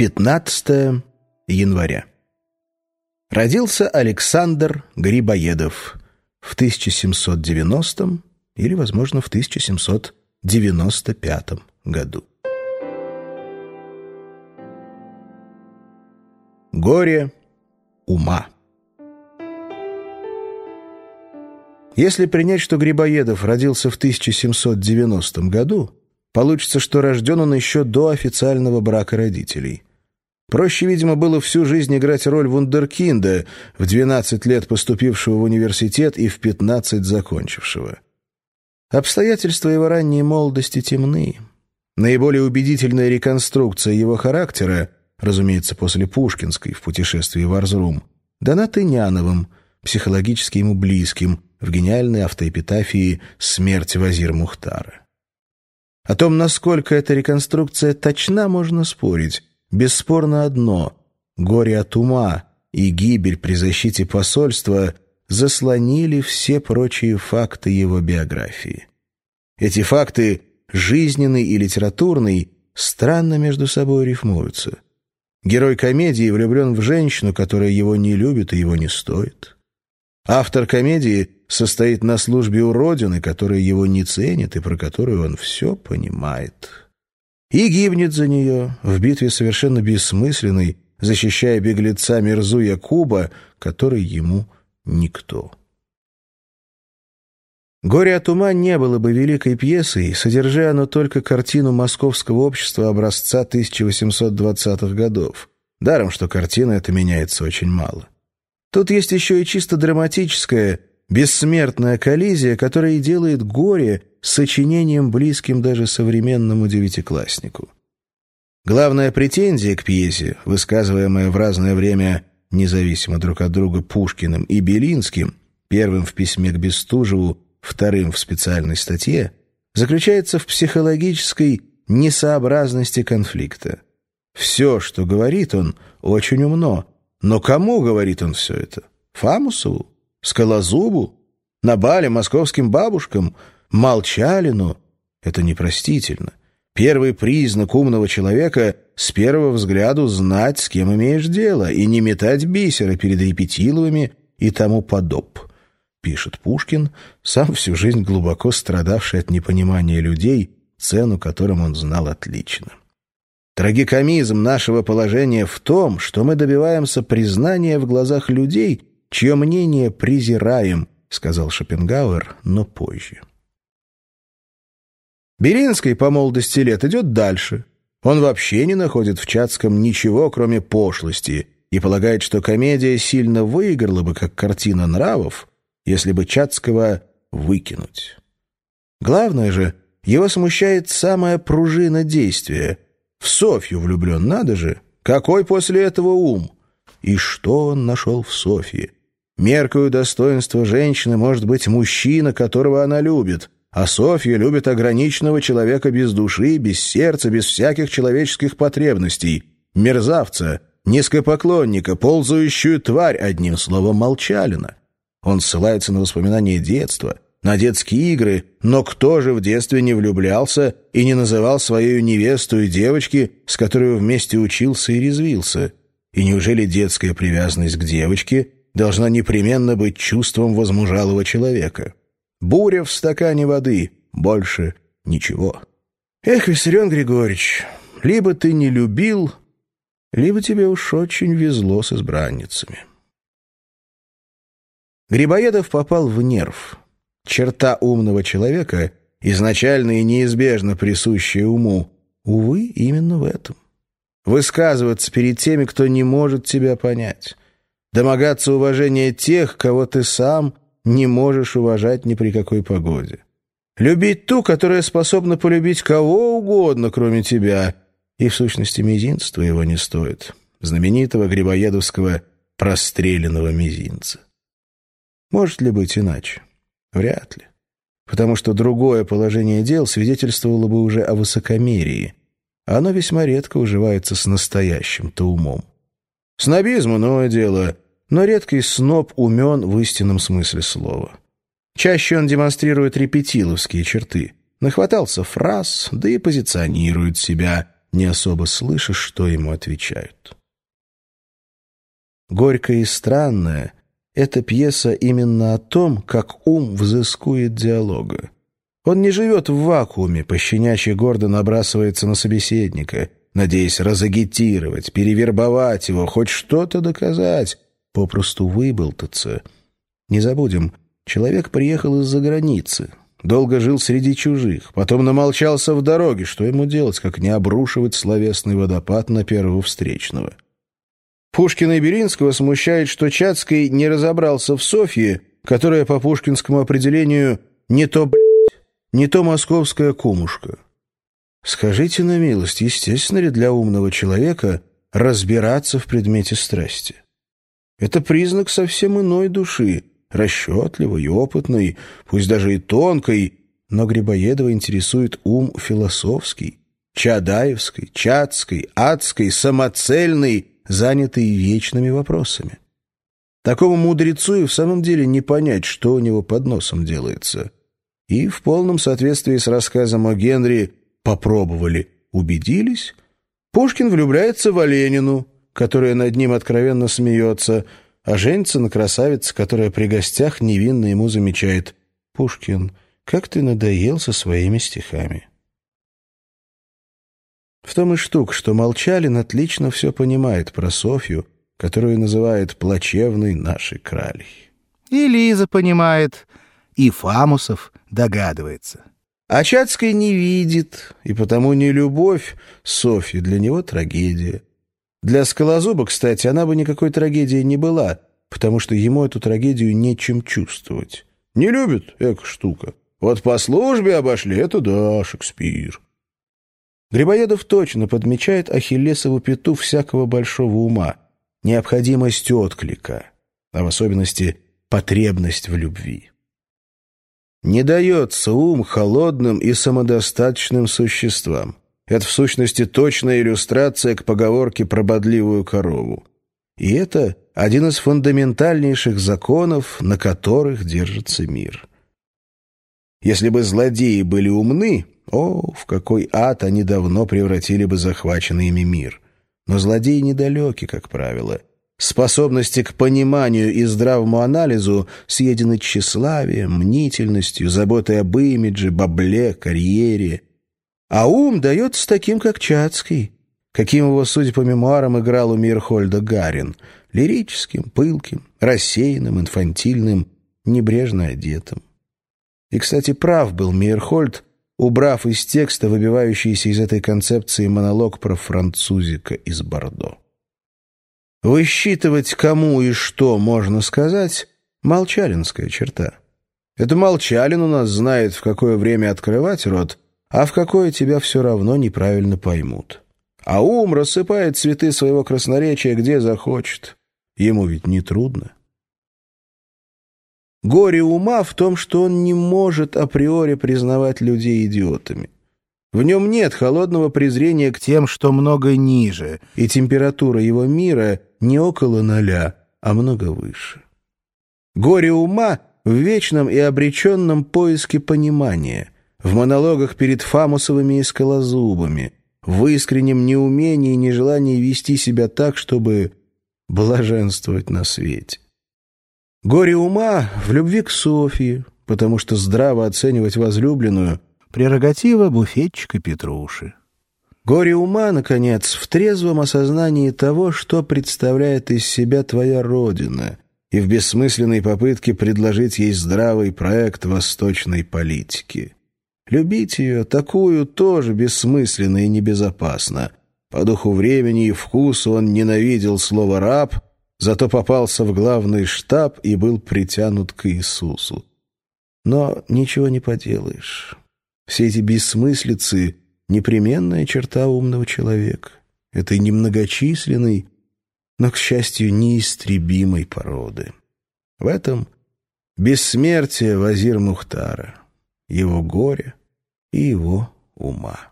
15 января. Родился Александр Грибоедов в 1790 или, возможно, в 1795 году. Горе ума. Если принять, что Грибоедов родился в 1790 году, получится, что рожден он еще до официального брака родителей. Проще, видимо, было всю жизнь играть роль вундеркинда, в 12 лет поступившего в университет и в 15 закончившего. Обстоятельства его ранней молодости темны. Наиболее убедительная реконструкция его характера, разумеется, после Пушкинской в путешествии в Арзрум, дана Тыняновым, психологически ему близким, в гениальной автоэпитафии «Смерть Вазир Мухтара». О том, насколько эта реконструкция точна, можно спорить. Бесспорно одно — горе от ума и гибель при защите посольства заслонили все прочие факты его биографии. Эти факты, жизненный и литературный, странно между собой рифмуются. Герой комедии влюблен в женщину, которая его не любит и его не стоит. Автор комедии состоит на службе у Родины, которая его не ценит и про которую он все понимает. И гибнет за нее в битве совершенно бессмысленной, защищая беглеца Мирзу Якуба, который ему никто. «Горе от ума» не было бы великой пьесой, содержа оно только картину московского общества образца 1820-х годов. Даром, что картина эта меняется очень мало. Тут есть еще и чисто драматическая, бессмертная коллизия, которая и делает горе сочинением, близким даже современному девятикласснику. Главная претензия к пьесе, высказываемая в разное время независимо друг от друга Пушкиным и Белинским, первым в письме к Бестужеву, вторым в специальной статье, заключается в психологической несообразности конфликта. Все, что говорит он, очень умно, но кому говорит он все это? Фамусову? Скалозубу? На бале московским бабушкам? Молчалину? Это непростительно. Первый признак умного человека — с первого взгляда знать, с кем имеешь дело, и не метать бисера перед репетиловыми и тому подоб. Пишет Пушкин, сам всю жизнь глубоко страдавший от непонимания людей, цену которым он знал отлично. Трагикомизм нашего положения в том, что мы добиваемся признания в глазах людей, чье мнение презираем, сказал Шопенгауэр, но позже. Белинский по молодости лет идет дальше. Он вообще не находит в Чацком ничего, кроме пошлости, и полагает, что комедия сильно выиграла бы как картина нравов, если бы Чацкого выкинуть. Главное же, его смущает самая пружина действия — в Софью влюблен, надо же. Какой после этого ум? И что он нашел в Софье? Меркою достоинства женщины может быть мужчина, которого она любит, а Софья любит ограниченного человека без души, без сердца, без всяких человеческих потребностей, мерзавца, низкопоклонника, ползающую тварь, одним словом, молчалина. Он ссылается на воспоминания детства — на детские игры, но кто же в детстве не влюблялся и не называл свою невесту и девочки, с которой вместе учился и резвился? И неужели детская привязанность к девочке должна непременно быть чувством возмужалого человека? Буря в стакане воды, больше ничего. Эх, Виссарион Григорьевич, либо ты не любил, либо тебе уж очень везло с избранницами. Грибоедов попал в нерв — черта умного человека, изначально и неизбежно присущая уму, увы, именно в этом. Высказываться перед теми, кто не может тебя понять. Домогаться уважения тех, кого ты сам не можешь уважать ни при какой погоде. Любить ту, которая способна полюбить кого угодно, кроме тебя, и в сущности мизинца твоего не стоит, знаменитого грибоедовского простреленного мизинца. Может ли быть иначе? Вряд ли. Потому что другое положение дел свидетельствовало бы уже о высокомерии. Оно весьма редко уживается с настоящим-то умом. Снобизм — иное дело, но редкий сноб умен в истинном смысле слова. Чаще он демонстрирует репетиловские черты. Нахватался фраз, да и позиционирует себя. не особо слыша, что ему отвечают. Горькое и странное — эта пьеса именно о том, как ум взыскует диалога. Он не живет в вакууме, пощенячьи гордо набрасывается на собеседника, надеясь разагитировать, перевербовать его, хоть что-то доказать, попросту выболтаться. Не забудем, человек приехал из-за границы, долго жил среди чужих, потом намолчался в дороге, что ему делать, как не обрушивать словесный водопад на первого встречного. Пушкина и Беринского смущает, что Чацкий не разобрался в Софье, которая по пушкинскому определению не то не то московская кумушка. Скажите на милость, естественно ли для умного человека разбираться в предмете страсти? Это признак совсем иной души, расчетливой, опытной, пусть даже и тонкой, но Грибоедова интересует ум философский, чадаевский, чадский, адский, самоцельный, занятый вечными вопросами. Такому мудрецу и в самом деле не понять, что у него под носом делается. И в полном соответствии с рассказом о Генри попробовали, убедились. Пушкин влюбляется в Оленину, которая над ним откровенно смеется, а женится на красавице, которая при гостях невинно ему замечает «Пушкин, как ты надоел со своими стихами». В том и штука, что Молчалин отлично все понимает про Софью, которую называет плачевной нашей кралей. И Лиза понимает, и Фамусов догадывается. А Чацкая не видит, и потому не любовь Софьи для него трагедия. Для Скалозуба, кстати, она бы никакой трагедией не была, потому что ему эту трагедию нечем чувствовать. Не любит, эк, штука. Вот по службе обошли, это да, Шекспир. Грибоедов точно подмечает Ахиллесову пету всякого большого ума, необходимость отклика, а в особенности потребность в любви. Не дается ум холодным и самодостаточным существам. Это, в сущности, точная иллюстрация к поговорке про бодливую корову. И это один из фундаментальнейших законов, на которых держится мир. Если бы злодеи были умны, о, в какой ад они давно превратили бы захваченный ими мир. Но злодеи недалеки, как правило. Способности к пониманию и здравому анализу съедены тщеславием, мнительностью, заботой об имидже, бабле, карьере. А ум дается таким, как Чацкий, каким его, судя по мемуарам, играл у Мирхольда Гарин, лирическим, пылким, рассеянным, инфантильным, небрежно одетым. И, кстати, прав был Мейерхольд, убрав из текста выбивающийся из этой концепции монолог про французика из Бордо. Высчитывать, кому и что можно сказать — молчалинская черта. Это молчалин у нас знает, в какое время открывать рот, а в какое тебя все равно неправильно поймут. А ум рассыпает цветы своего красноречия где захочет. Ему ведь не трудно. Горе ума в том, что он не может априори признавать людей идиотами. В нем нет холодного презрения к тем, что много ниже, и температура его мира не около ноля, а много выше. Горе ума в вечном и обреченном поиске понимания, в монологах перед Фамусовыми и Скалозубами, в искреннем неумении и нежелании вести себя так, чтобы блаженствовать на свете. Горе ума в любви к Софии, потому что здраво оценивать возлюбленную — Прерогатива буфетчика Петруши. Горе ума, наконец, в трезвом осознании того, что представляет из себя твоя родина, и в бессмысленной попытке предложить ей здравый проект восточной политики. Любить ее, такую, тоже бессмысленно и небезопасно. По духу времени и вкусу он ненавидел слово «раб», зато попался в главный штаб и был притянут к Иисусу. Но ничего не поделаешь. Все эти бессмыслицы — непременная черта умного человека, этой немногочисленной, но, к счастью, неистребимой породы. В этом бессмертие Вазир Мухтара, его горе и его ума.